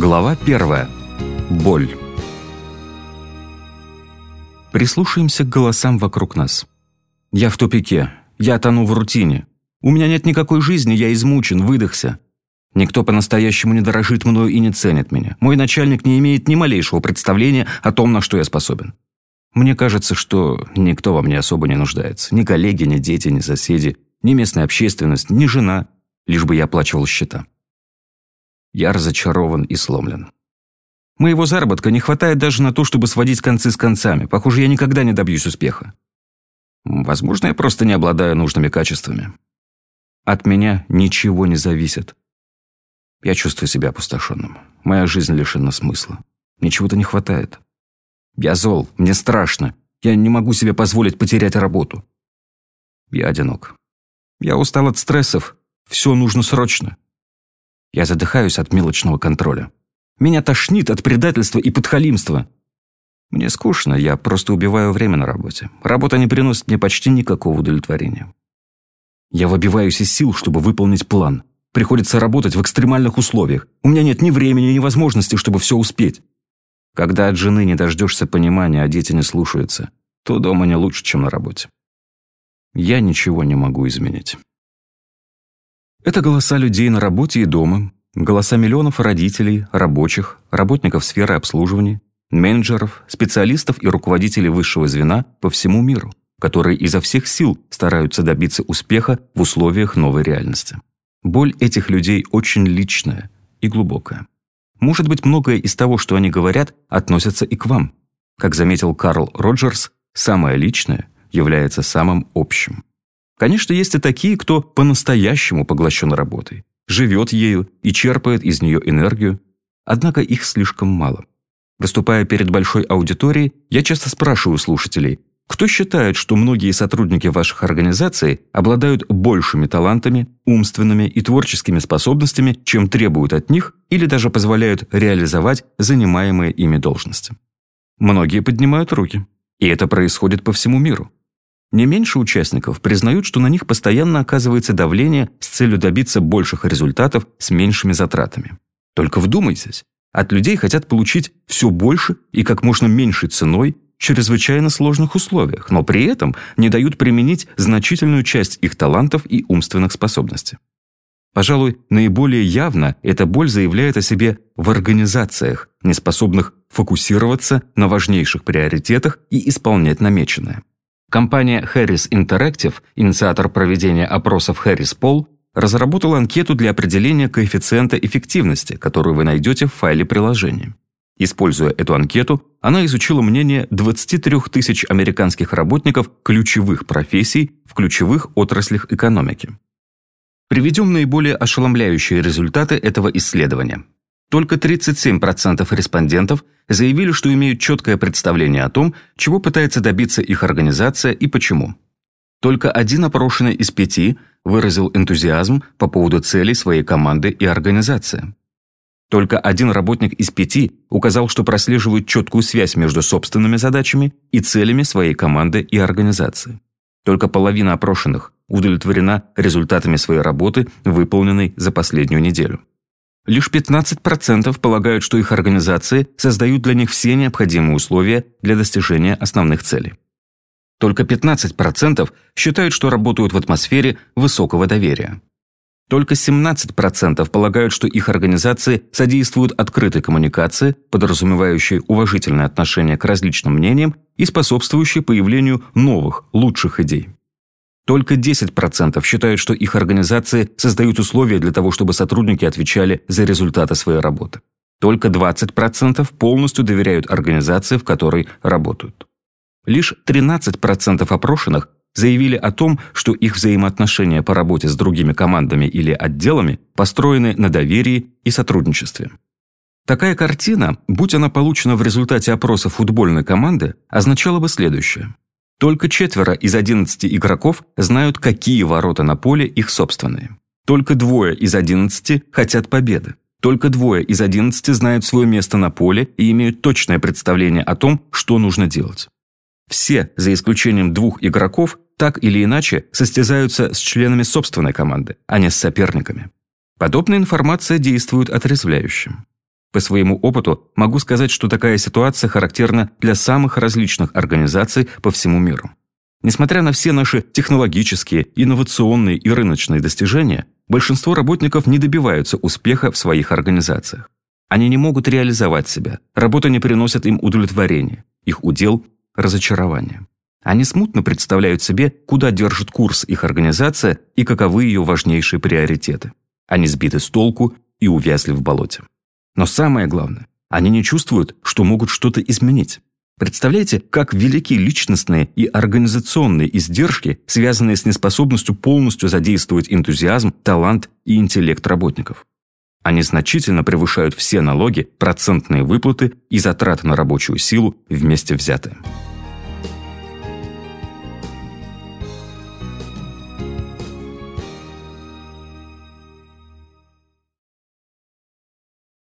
Глава первая. Боль. Прислушаемся к голосам вокруг нас. Я в тупике. Я тону в рутине. У меня нет никакой жизни, я измучен, выдохся. Никто по-настоящему не дорожит мною и не ценит меня. Мой начальник не имеет ни малейшего представления о том, на что я способен. Мне кажется, что никто во мне особо не нуждается. Ни коллеги, ни дети, ни соседи, ни местная общественность, ни жена, лишь бы я оплачивал счета. Я разочарован и сломлен. Моего заработка не хватает даже на то, чтобы сводить концы с концами. Похоже, я никогда не добьюсь успеха. Возможно, я просто не обладаю нужными качествами. От меня ничего не зависит. Я чувствую себя опустошенным. Моя жизнь лишена смысла. Мне чего-то не хватает. Я зол, мне страшно. Я не могу себе позволить потерять работу. Я одинок. Я устал от стрессов. Все нужно срочно. Я задыхаюсь от мелочного контроля. Меня тошнит от предательства и подхалимства. Мне скучно, я просто убиваю время на работе. Работа не приносит мне почти никакого удовлетворения. Я выбиваюсь из сил, чтобы выполнить план. Приходится работать в экстремальных условиях. У меня нет ни времени, ни возможности, чтобы все успеть. Когда от жены не дождешься понимания, а дети не слушаются, то дома не лучше, чем на работе. Я ничего не могу изменить. Это голоса людей на работе и дома, голоса миллионов родителей, рабочих, работников сферы обслуживания, менеджеров, специалистов и руководителей высшего звена по всему миру, которые изо всех сил стараются добиться успеха в условиях новой реальности. Боль этих людей очень личная и глубокая. Может быть, многое из того, что они говорят, относится и к вам. Как заметил Карл Роджерс, самое личное является самым общим. Конечно, есть и такие, кто по-настоящему поглощен работой, живет ею и черпает из нее энергию, однако их слишком мало. Выступая перед большой аудиторией, я часто спрашиваю слушателей, кто считает, что многие сотрудники ваших организаций обладают большими талантами, умственными и творческими способностями, чем требуют от них или даже позволяют реализовать занимаемые ими должности? Многие поднимают руки. И это происходит по всему миру. Не меньше участников признают, что на них постоянно оказывается давление с целью добиться больших результатов с меньшими затратами. Только вдумайтесь, от людей хотят получить все больше и как можно меньшей ценой в чрезвычайно сложных условиях, но при этом не дают применить значительную часть их талантов и умственных способностей. Пожалуй, наиболее явно эта боль заявляет о себе в организациях, не способных фокусироваться на важнейших приоритетах и исполнять намеченное. Компания Harris Interactive, инициатор проведения опросов Harris Poll, разработала анкету для определения коэффициента эффективности, которую вы найдете в файле приложения. Используя эту анкету, она изучила мнение 23 тысяч американских работников ключевых профессий в ключевых отраслях экономики. Приведем наиболее ошеломляющие результаты этого исследования. Только 37% респондентов заявили, что имеют четкое представление о том, чего пытается добиться их организация и почему. Только один опрошенный из пяти выразил энтузиазм по поводу целей своей команды и организации. Только один работник из пяти указал, что прослеживает четкую связь между собственными задачами и целями своей команды и организации. Только половина опрошенных удовлетворена результатами своей работы, выполненной за последнюю неделю. Лишь 15% полагают, что их организации создают для них все необходимые условия для достижения основных целей. Только 15% считают, что работают в атмосфере высокого доверия. Только 17% полагают, что их организации содействуют открытой коммуникации, подразумевающей уважительное отношение к различным мнениям и способствующей появлению новых, лучших идей. Только 10% считают, что их организации создают условия для того, чтобы сотрудники отвечали за результаты своей работы. Только 20% полностью доверяют организации, в которой работают. Лишь 13% опрошенных заявили о том, что их взаимоотношения по работе с другими командами или отделами построены на доверии и сотрудничестве. Такая картина, будь она получена в результате опроса футбольной команды, означала бы следующее. Только четверо из 11 игроков знают, какие ворота на поле их собственные. Только двое из 11 хотят победы. Только двое из 11 знают свое место на поле и имеют точное представление о том, что нужно делать. Все, за исключением двух игроков, так или иначе состязаются с членами собственной команды, а не с соперниками. Подобная информация действует отрезвляющим. По своему опыту могу сказать, что такая ситуация характерна для самых различных организаций по всему миру. Несмотря на все наши технологические, инновационные и рыночные достижения, большинство работников не добиваются успеха в своих организациях. Они не могут реализовать себя, работа не приносит им удовлетворения, их удел – разочарование. Они смутно представляют себе, куда держит курс их организация и каковы ее важнейшие приоритеты. Они сбиты с толку и увязли в болоте. Но самое главное, они не чувствуют, что могут что-то изменить. Представляете, как велики личностные и организационные издержки, связанные с неспособностью полностью задействовать энтузиазм, талант и интеллект работников. Они значительно превышают все налоги, процентные выплаты и затраты на рабочую силу вместе взятые.